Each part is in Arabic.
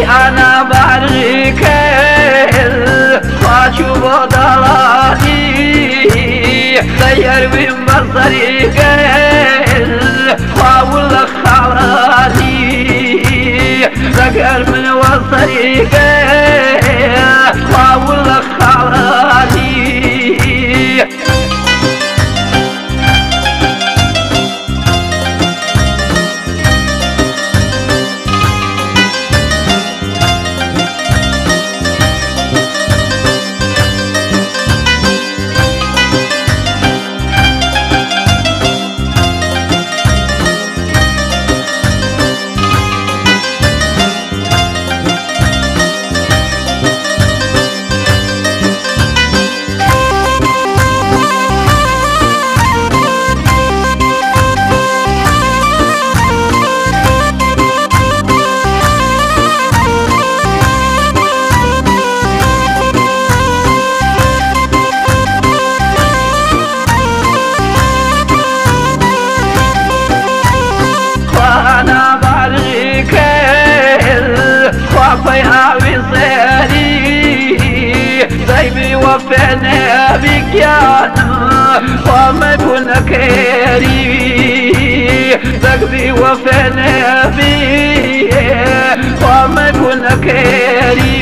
وأنا بعريك واشوف ضلالي غير من بصري واقول خالاتي ذكر من وصري وفينا بك يا كيري زيبي وفينا بي وما كنا كيري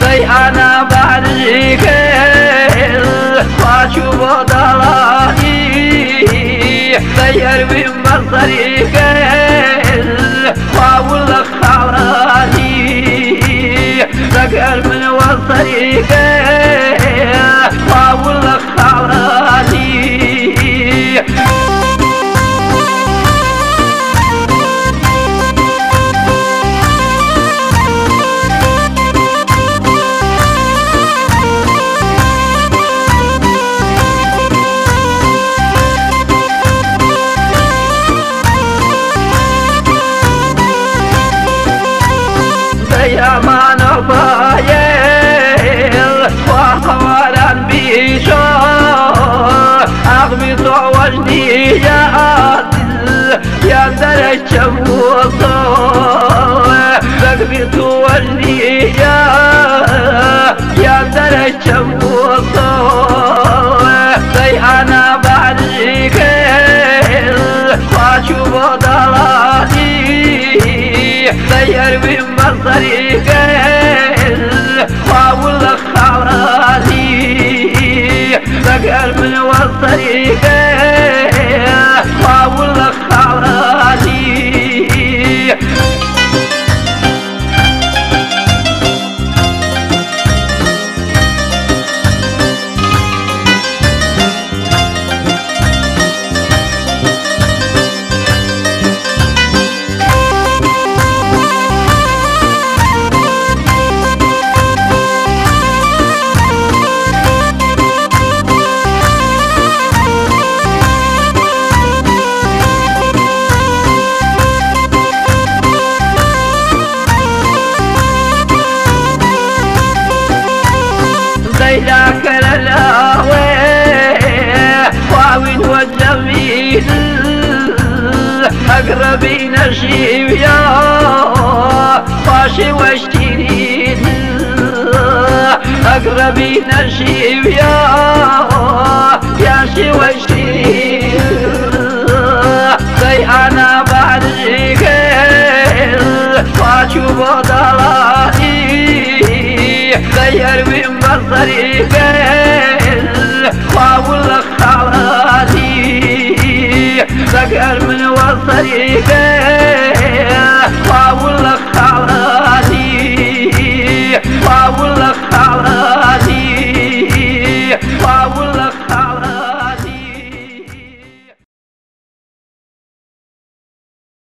زي أنا بعريك وأشوف ضلالي غير يا ما نفايل وخوالا بيشو أغمس وجدي يا عادل يا درج وصول أغمس وجدي يا من بصري واقول خالاتي ذكر من واقول خالاتي زيداك أقربي نشيب يا فاشي واشتريد أقربي نشيب يا ياشي واشتريد زي أنا بعدك واشوف ضلالي غير من بصري واقول خالاتي. ذكر من